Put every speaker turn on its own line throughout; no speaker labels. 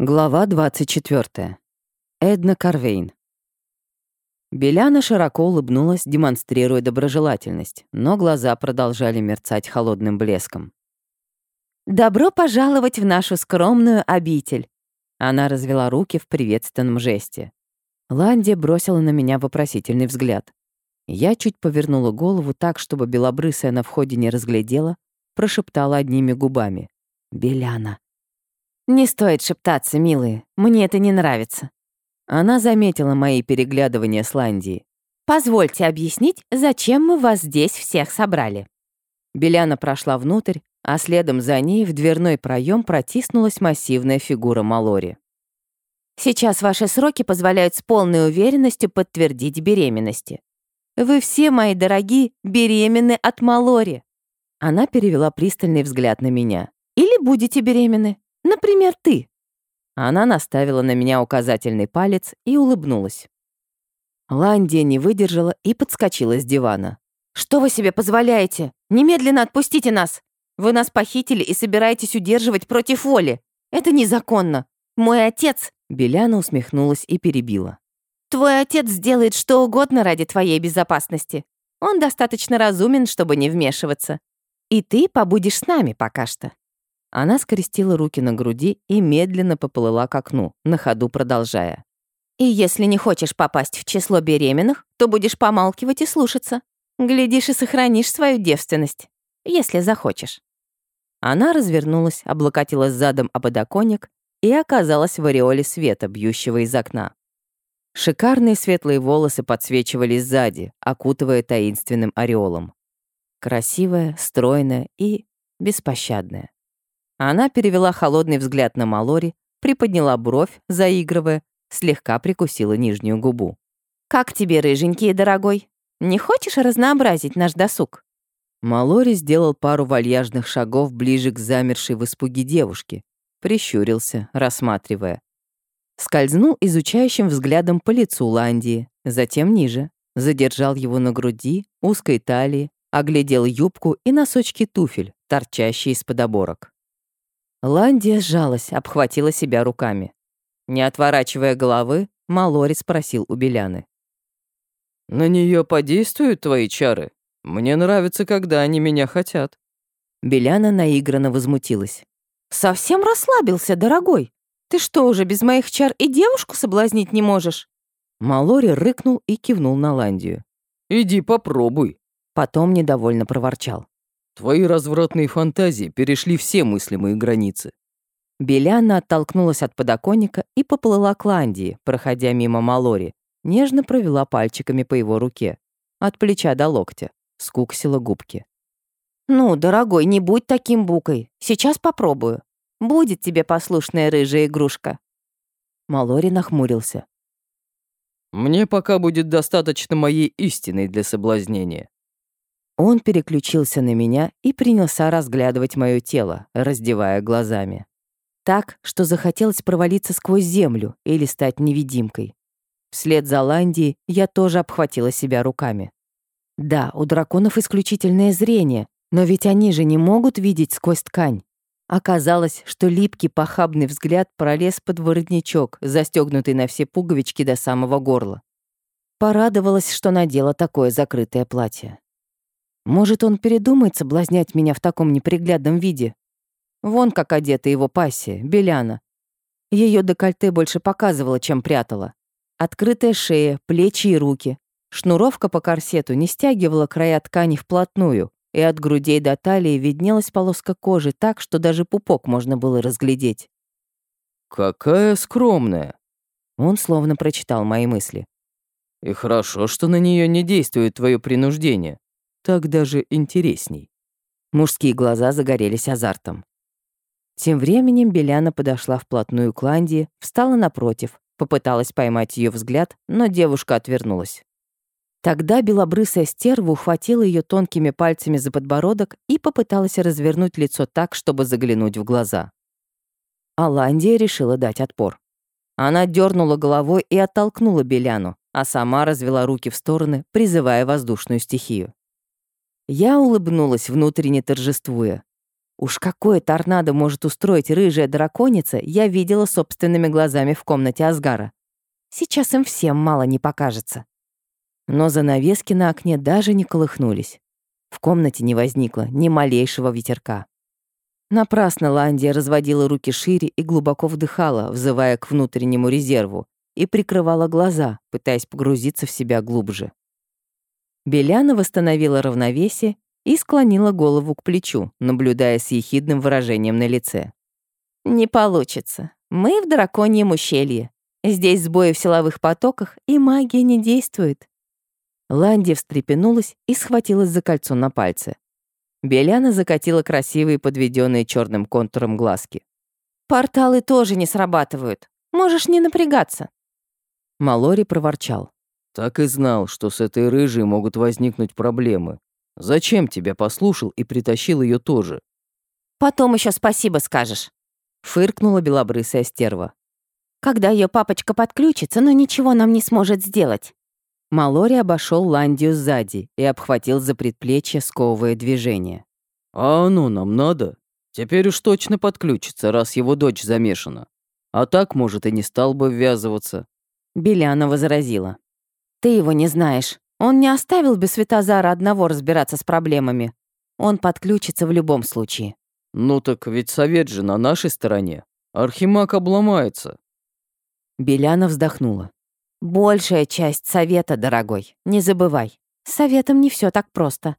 Глава 24. Эдна Карвейн. Беляна широко улыбнулась, демонстрируя доброжелательность, но глаза продолжали мерцать холодным блеском. «Добро пожаловать в нашу скромную обитель!» Она развела руки в приветственном жесте. Ландия бросила на меня вопросительный взгляд. Я чуть повернула голову так, чтобы белобрысая на входе не разглядела, прошептала одними губами. «Беляна». «Не стоит шептаться, милые, мне это не нравится». Она заметила мои переглядывания с Ландией. «Позвольте объяснить, зачем мы вас здесь всех собрали». Беляна прошла внутрь, а следом за ней в дверной проем протиснулась массивная фигура Малори. «Сейчас ваши сроки позволяют с полной уверенностью подтвердить беременности. Вы все, мои дорогие, беременны от Малори». Она перевела пристальный взгляд на меня. «Или будете беременны?» Например, ты». Она наставила на меня указательный палец и улыбнулась. Ландия не выдержала и подскочила с дивана. «Что вы себе позволяете? Немедленно отпустите нас! Вы нас похитили и собираетесь удерживать против воли. Это незаконно. Мой отец...» Беляна усмехнулась и перебила. «Твой отец сделает что угодно ради твоей безопасности. Он достаточно разумен, чтобы не вмешиваться. И ты побудешь с нами пока что». Она скрестила руки на груди и медленно поплыла к окну, на ходу продолжая. «И если не хочешь попасть в число беременных, то будешь помалкивать и слушаться. Глядишь и сохранишь свою девственность, если захочешь». Она развернулась, облокотилась задом об подоконник и оказалась в ореоле света, бьющего из окна. Шикарные светлые волосы подсвечивались сзади, окутывая таинственным ореолом. Красивая, стройная и беспощадная. Она перевела холодный взгляд на Малори, приподняла бровь, заигрывая, слегка прикусила нижнюю губу. «Как тебе, рыженький дорогой? Не хочешь разнообразить наш досуг?» Малори сделал пару вальяжных шагов ближе к замершей в испуге девушке, прищурился, рассматривая. Скользнул изучающим взглядом по лицу Ландии, затем ниже, задержал его на груди, узкой талии, оглядел юбку и носочки туфель, торчащие из-под оборок. Ландия сжалась, обхватила себя руками. Не отворачивая головы, Малори спросил у Беляны. «На нее подействуют твои чары? Мне нравится, когда они меня хотят». Беляна наигранно возмутилась. «Совсем расслабился, дорогой. Ты что, уже без моих чар и девушку соблазнить не можешь?» Малори рыкнул и кивнул на Ландию. «Иди попробуй». Потом недовольно проворчал. Твои развратные фантазии перешли все мыслимые границы». Беляна оттолкнулась от подоконника и поплыла к Ландии, проходя мимо Малори. Нежно провела пальчиками по его руке. От плеча до локтя. Скуксила губки. «Ну, дорогой, не будь таким букой. Сейчас попробую. Будет тебе послушная рыжая игрушка». Малори нахмурился. «Мне пока будет достаточно моей истины для соблазнения. Он переключился на меня и принялся разглядывать мое тело, раздевая глазами. Так, что захотелось провалиться сквозь землю или стать невидимкой. Вслед за Ландией я тоже обхватила себя руками. Да, у драконов исключительное зрение, но ведь они же не могут видеть сквозь ткань. Оказалось, что липкий похабный взгляд пролез под воротничок, застегнутый на все пуговички до самого горла. Порадовалась, что надела такое закрытое платье. Может, он передумает соблазнять меня в таком неприглядном виде? Вон как одета его пассия, Беляна. Ее декольте больше показывала, чем прятала. Открытая шея, плечи и руки. Шнуровка по корсету не стягивала края ткани вплотную, и от грудей до талии виднелась полоска кожи так, что даже пупок можно было разглядеть. «Какая скромная!» Он словно прочитал мои мысли. «И хорошо, что на нее не действует твое принуждение. Так даже интересней. Мужские глаза загорелись азартом. Тем временем Беляна подошла вплотную к Ланди, встала напротив, попыталась поймать ее взгляд, но девушка отвернулась. Тогда белобрысая стерва ухватила ее тонкими пальцами за подбородок и попыталась развернуть лицо так, чтобы заглянуть в глаза. Аландия решила дать отпор. Она дернула головой и оттолкнула Беляну, а сама развела руки в стороны, призывая воздушную стихию. Я улыбнулась, внутренне торжествуя. Уж какое торнадо может устроить рыжая драконица, я видела собственными глазами в комнате Асгара. Сейчас им всем мало не покажется. Но занавески на окне даже не колыхнулись. В комнате не возникло ни малейшего ветерка. Напрасно Ландия разводила руки шире и глубоко вдыхала, взывая к внутреннему резерву, и прикрывала глаза, пытаясь погрузиться в себя глубже. Беляна восстановила равновесие и склонила голову к плечу, наблюдая с ехидным выражением на лице. «Не получится. Мы в драконьем ущелье. Здесь сбои в силовых потоках, и магия не действует». Ланди встрепенулась и схватилась за кольцо на пальце. Беляна закатила красивые, подведенные черным контуром глазки. «Порталы тоже не срабатывают. Можешь не напрягаться». Малори проворчал.
«Так и знал, что с этой рыжей могут возникнуть проблемы. Зачем тебя послушал и притащил ее тоже?
Потом еще спасибо скажешь. Фыркнула белобрысая стерва. Когда ее папочка подключится, но ничего нам не сможет сделать. Малори обошел Ландию сзади и обхватил за предплечье, сковывая движение.
«А оно нам надо? Теперь уж точно подключится, раз его дочь замешана. А так, может, и не стал бы ввязываться».
Беляна возразила. «Ты его не знаешь. Он не оставил бы Светозара одного разбираться с проблемами. Он подключится в любом случае.
Ну так ведь совет же на нашей стороне. Архимаг обломается.
Беляна вздохнула. Большая часть совета, дорогой. Не забывай. С советом не все так просто.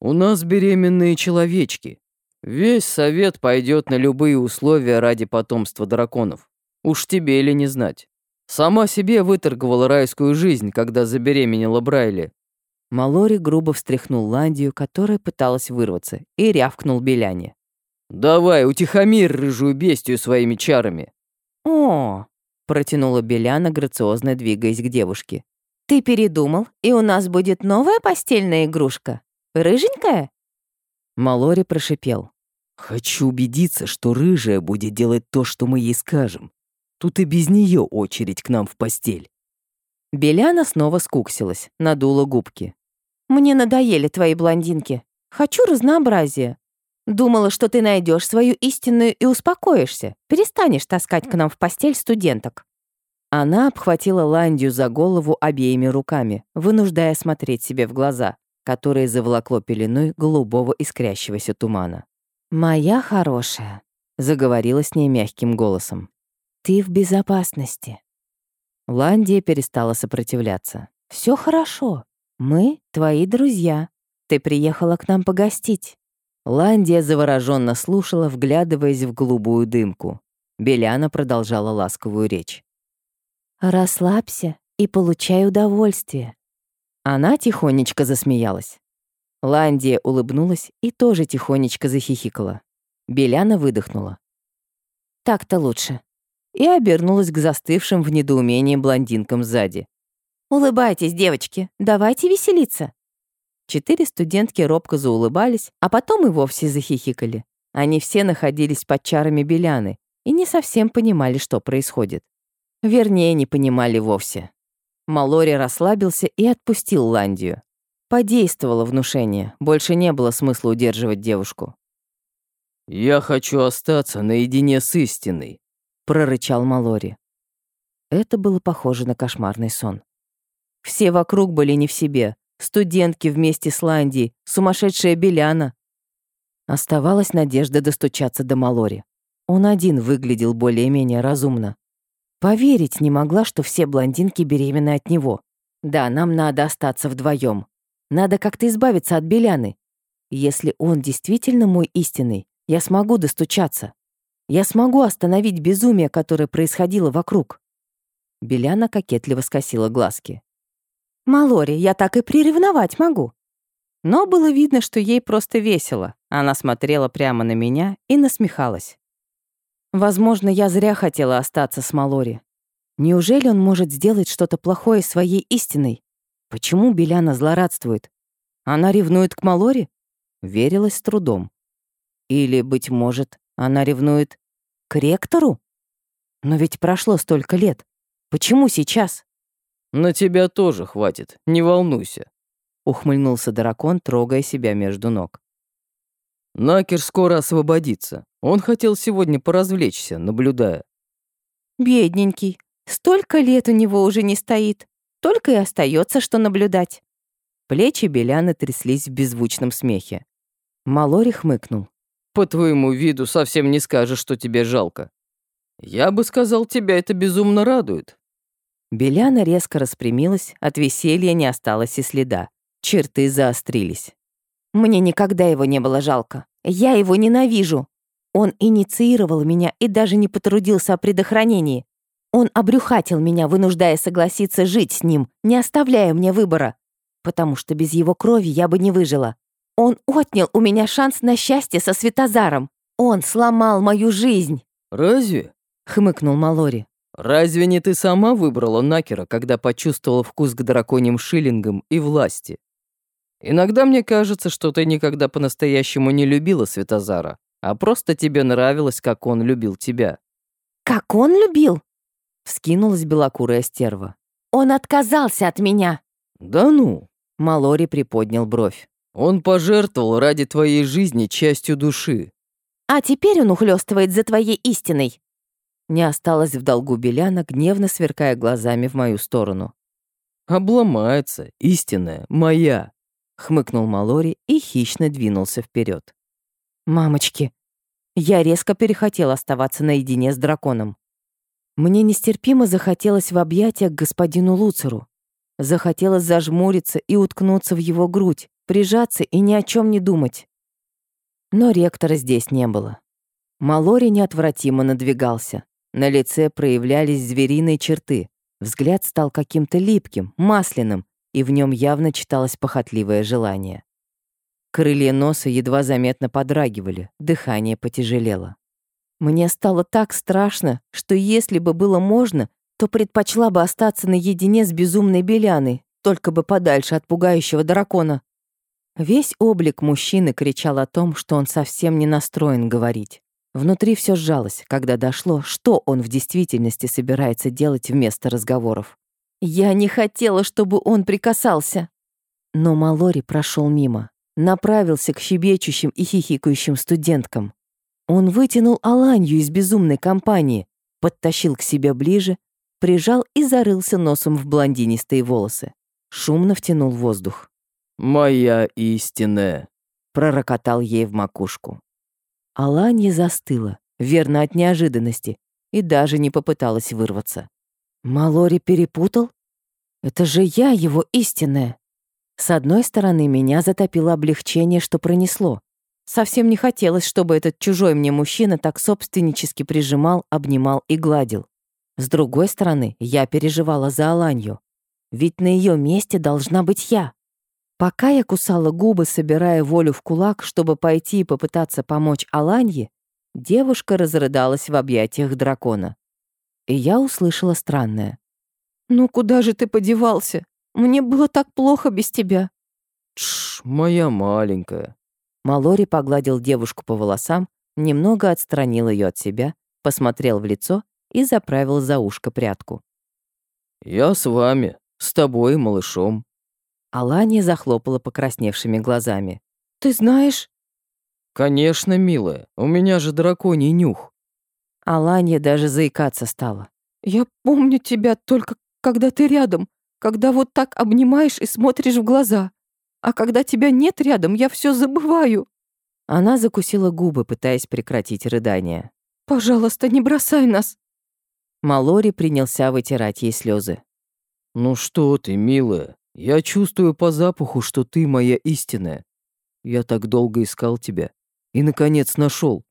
У нас беременные человечки. Весь совет пойдет на любые условия ради потомства драконов. Уж тебе или не знать. Сама себе выторговала райскую жизнь, когда забеременела Брайли.
Малори грубо встряхнул Ландию, которая пыталась вырваться, и рявкнул Беляне.
«Давай, утихомирь рыжую бестию своими чарами!»
«О!» — протянула Беляна, грациозно двигаясь к девушке. «Ты передумал, и у нас будет новая постельная игрушка? Рыженькая?» Малори прошипел.
«Хочу убедиться, что рыжая будет делать то, что мы ей скажем. Тут и без нее очередь к нам в постель.
Беляна снова скуксилась, надула губки. «Мне надоели твои блондинки. Хочу разнообразия. Думала, что ты найдешь свою истинную и успокоишься, перестанешь таскать к нам в постель студенток». Она обхватила Ландию за голову обеими руками, вынуждая смотреть себе в глаза, которые заволокло пеленой голубого искрящегося тумана. «Моя хорошая», — заговорила с ней мягким голосом. Ты в безопасности. Ландия перестала сопротивляться. Все хорошо. Мы твои друзья. Ты приехала к нам погостить. Ландия завороженно слушала, вглядываясь в голубую дымку. Беляна продолжала ласковую речь. «Расслабься и получай удовольствие». Она тихонечко засмеялась. Ландия улыбнулась и тоже тихонечко захихикала. Беляна выдохнула. «Так-то лучше и обернулась к застывшим в недоумении блондинкам сзади. «Улыбайтесь, девочки, давайте веселиться!» Четыре студентки робко заулыбались, а потом и вовсе захихикали. Они все находились под чарами Беляны и не совсем понимали, что происходит. Вернее, не понимали вовсе. Малори расслабился и отпустил Ландию. Подействовало внушение, больше не было смысла удерживать девушку.
«Я хочу остаться наедине с истиной»,
прорычал Малори. Это было похоже на кошмарный сон. Все вокруг были не в себе. Студентки вместе с Ландией, сумасшедшая Беляна. Оставалась надежда достучаться до Малори. Он один выглядел более-менее разумно. Поверить не могла, что все блондинки беременны от него. Да, нам надо остаться вдвоем. Надо как-то избавиться от Беляны. Если он действительно мой истинный, я смогу достучаться. Я смогу остановить безумие, которое происходило вокруг». Беляна кокетливо скосила глазки. «Малори, я так и приревновать могу». Но было видно, что ей просто весело. Она смотрела прямо на меня и насмехалась. Возможно, я зря хотела остаться с Малори. Неужели он может сделать что-то плохое своей истиной? Почему Беляна злорадствует? Она ревнует к Малори? Верилась с трудом. Или, быть может, она ревнует к ректору? Но ведь прошло столько лет. Почему сейчас?
На тебя тоже хватит, не волнуйся.
Ухмыльнулся дракон, трогая себя между ног.
Накер скоро освободится. Он хотел сегодня поразвлечься, наблюдая.
Бедненький. Столько лет у него уже не стоит. Только и остается, что наблюдать.
Плечи Беляны тряслись в беззвучном смехе. Малори хмыкнул.
По твоему виду совсем не скажешь, что тебе жалко. Я бы сказал, тебя это безумно радует.
Беляна резко распрямилась, от веселья не осталось и следа. Черты заострились.
Мне никогда его не было жалко. Я его ненавижу. Он инициировал меня и даже не потрудился о предохранении. Он обрюхатил меня, вынуждая согласиться жить с ним, не оставляя мне выбора. Потому что без его крови я бы не выжила. Он отнял у меня шанс на счастье со Светозаром. Он сломал мою жизнь.
«Разве?»
— хмыкнул Малори.
«Разве не ты сама выбрала Накера, когда почувствовала вкус к драконьим шиллингам и власти? Иногда мне кажется, что ты никогда по-настоящему не любила Светозара, а просто тебе нравилось, как он любил тебя».
«Как он любил?»
— вскинулась белокурая стерва.
«Он отказался от меня».
«Да ну?»
— Малори приподнял бровь.
«Он пожертвовал ради твоей жизни частью души».
«А теперь он ухлёстывает за твоей истиной».
Не осталось в долгу Беляна, гневно сверкая глазами в мою сторону.
«Обломается, истинная, моя», — хмыкнул
Малори и хищно двинулся вперед. «Мамочки!» Я резко перехотел оставаться наедине с драконом. Мне нестерпимо захотелось в объятиях к господину Луцеру. Захотелось зажмуриться и уткнуться в его грудь, прижаться и ни о чем не думать. Но ректора здесь не было. Малори неотвратимо надвигался. На лице проявлялись звериные черты. Взгляд стал каким-то липким, масляным, и в нем явно читалось похотливое желание. Крылья носа едва заметно подрагивали, дыхание потяжелело. Мне стало так страшно, что если бы было можно, то предпочла бы остаться наедине с безумной Беляной, только бы подальше от пугающего дракона. Весь облик мужчины кричал о том, что он совсем не настроен говорить. Внутри все сжалось, когда дошло, что он в действительности собирается делать вместо разговоров. Я не хотела, чтобы он прикасался. Но Малори прошел мимо, направился к щебечущим и хихикающим студенткам. Он вытянул Аланью из безумной компании, подтащил к себе ближе, прижал и зарылся носом в блондинистые волосы. Шумно втянул воздух.
«Моя истинная», —
пророкотал ей в макушку. Аланья застыла, верно от неожиданности, и даже не попыталась вырваться. Малори перепутал? Это же я его истинная. С одной стороны, меня затопило облегчение, что пронесло. Совсем не хотелось, чтобы этот чужой мне мужчина так собственнически прижимал, обнимал и гладил. С другой стороны, я переживала за Аланью. Ведь на ее месте должна быть я. Пока я кусала губы, собирая волю в кулак, чтобы пойти и попытаться помочь Аланье, девушка разрыдалась в объятиях дракона. И я услышала странное. «Ну куда же ты подевался? Мне было так плохо без тебя».
«Тш, моя маленькая».
Малори погладил девушку по волосам, немного отстранил ее от себя, посмотрел в лицо и заправил за ушко прядку.
«Я с вами, с тобой, малышом».
Алания захлопала покрасневшими глазами. «Ты знаешь?»
«Конечно, милая, у меня же драконий нюх».
Алания даже заикаться стала.
«Я помню тебя только, когда ты рядом когда вот так обнимаешь и смотришь в глаза. А когда тебя нет рядом, я все забываю».
Она закусила губы, пытаясь прекратить рыдание.
«Пожалуйста, не бросай нас».
Малори принялся вытирать ей слезы.
«Ну что ты, милая, я чувствую по запаху, что ты моя истинная. Я так долго искал тебя и, наконец, нашел.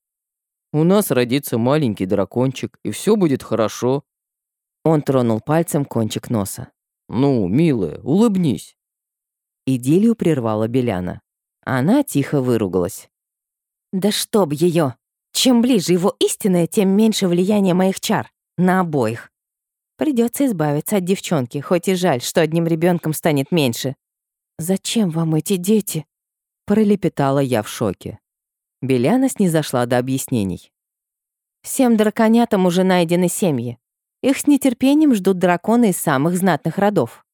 У нас родится маленький дракончик, и все будет хорошо».
Он тронул пальцем кончик носа.
«Ну, милая, улыбнись».
Идиллию прервала Беляна. Она тихо выругалась.
«Да чтоб ее! Чем ближе его истинное, тем меньше влияния моих чар. На обоих. Придется избавиться от девчонки, хоть и жаль, что одним ребенком станет меньше.
«Зачем вам эти дети?» Пролепетала я в шоке. Беляна снизошла до объяснений.
«Всем драконятам уже найдены семьи. Их с нетерпением ждут драконы из самых знатных родов.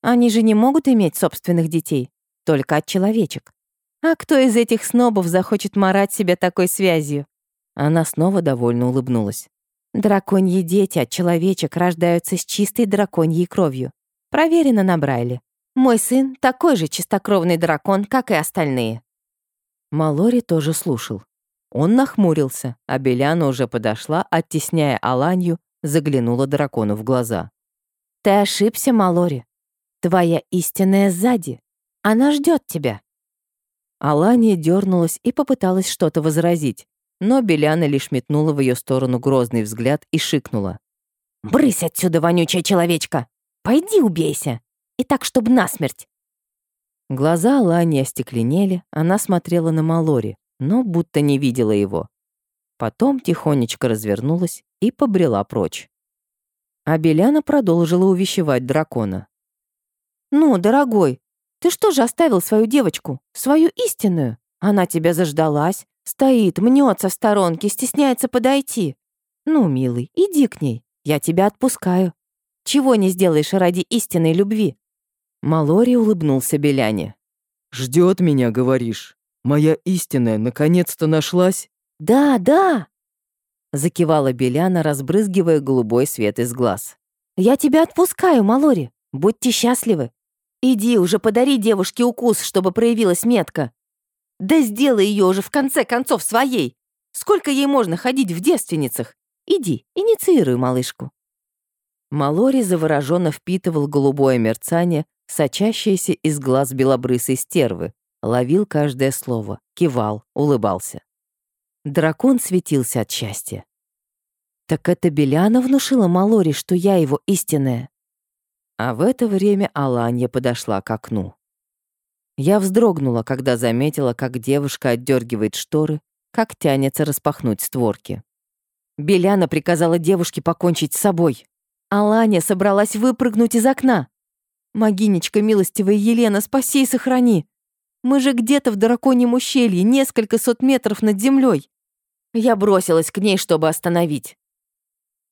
Они же не могут иметь собственных детей, только от человечек. А кто из этих снобов захочет марать себя такой связью? Она снова довольно улыбнулась. Драконьи дети от человечек рождаются с чистой драконьей кровью. Проверено на Брайле. Мой сын такой же чистокровный дракон, как и остальные.
Малори тоже слушал. Он нахмурился, а Беляна уже подошла, оттесняя Аланью, заглянула дракону в глаза.
«Ты ошибся, Малори. Твоя истинная сзади. Она ждет тебя».
Алания дернулась и попыталась что-то возразить, но Беляна лишь метнула в ее сторону грозный взгляд и шикнула.
«Брысь отсюда, вонючая человечка! Пойди убейся! И так, чтобы насмерть!»
Глаза Алани остекленели, она смотрела на Малори, но будто не видела его. Потом тихонечко развернулась и побрела прочь. А Беляна продолжила увещевать дракона.
«Ну, дорогой, ты что же оставил свою девочку, свою истинную? Она тебя заждалась, стоит, мнется в сторонке, стесняется подойти. Ну, милый, иди к ней, я тебя отпускаю. Чего не сделаешь ради истинной любви?»
Малори улыбнулся Беляне.
Ждет меня, говоришь? Моя истинная наконец-то нашлась?»
«Да, да!»
Закивала Беляна, разбрызгивая голубой свет из глаз.
«Я тебя отпускаю, Малори. Будьте счастливы. Иди уже подари девушке укус, чтобы проявилась метка. Да сделай ее уже в конце концов своей. Сколько ей можно ходить в девственницах? Иди, инициируй малышку».
Малори завороженно впитывал голубое мерцание, сочащееся из глаз белобрысой стервы, ловил каждое слово, кивал, улыбался. Дракон светился от счастья.
«Так это Беляна внушила Малори, что я его истинная?»
А в это время Аланья подошла к окну. Я вздрогнула, когда заметила, как девушка отдергивает шторы, как тянется распахнуть створки.
Беляна приказала девушке покончить с собой. Аланя собралась выпрыгнуть из окна. «Могинечка, милостивая Елена, спаси и сохрани! Мы же где-то в драконьем ущелье, несколько сот метров над землей. Я бросилась к ней, чтобы остановить.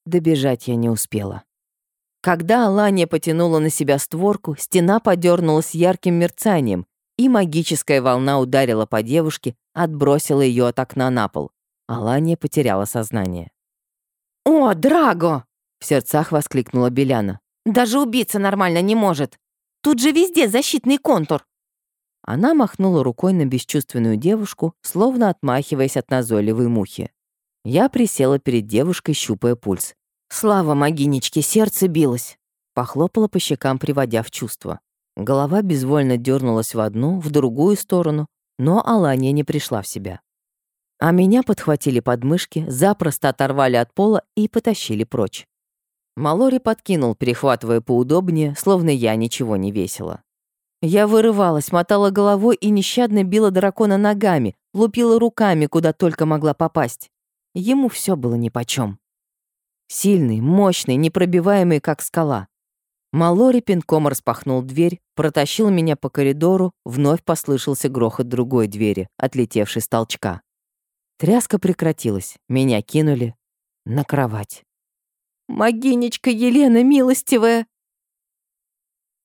Добежать я не успела. Когда Алания потянула на себя створку, стена подернулась ярким мерцанием, и магическая волна ударила по девушке, отбросила ее от окна на пол. Алания потеряла сознание.
«О, Драго!»
— в сердцах воскликнула Беляна.
«Даже убиться нормально не может. Тут же везде защитный контур».
Она махнула рукой на бесчувственную девушку, словно отмахиваясь от назойливой мухи. Я присела перед девушкой, щупая пульс.
Слава могинечке, сердце билось.
Похлопала по щекам, приводя в чувство. Голова безвольно дернулась в одну, в другую сторону, но Алания не пришла в себя. А меня подхватили подмышки, запросто оторвали от пола и потащили прочь. Малори подкинул, перехватывая поудобнее, словно я ничего не весила. Я вырывалась, мотала головой и нещадно била дракона ногами, лупила руками, куда только могла попасть. Ему все было нипочем. Сильный, мощный, непробиваемый, как скала. Малори пинком распахнул дверь, протащил меня по коридору, вновь послышался грохот другой двери, отлетевшей с толчка. Тряска прекратилась, меня кинули на кровать.
«Могинечка Елена милостивая!»